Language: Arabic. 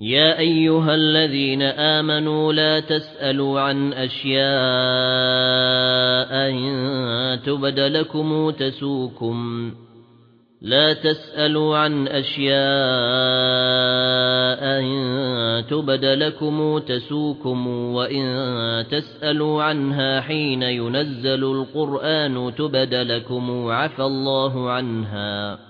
يا أيها الذين آمنوا لا تسألوا عن أشياء إن تبد لكم تسوكم. لا تسألوا عن أشياء إن تبد لكم تسوكم. وإن تسألوا عنها حين ينزل القرآن تبد لكم عفى الله عنها.